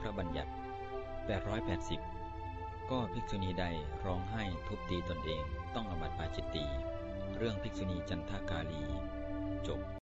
พระบัญญัติ 880 ก็ภิกษุณีใดร้องไห้ทุบตีตนเองต้องอบัติปาจิตตี เรื่องภิกษุณีจันทากาลี จบ